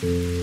Thank you.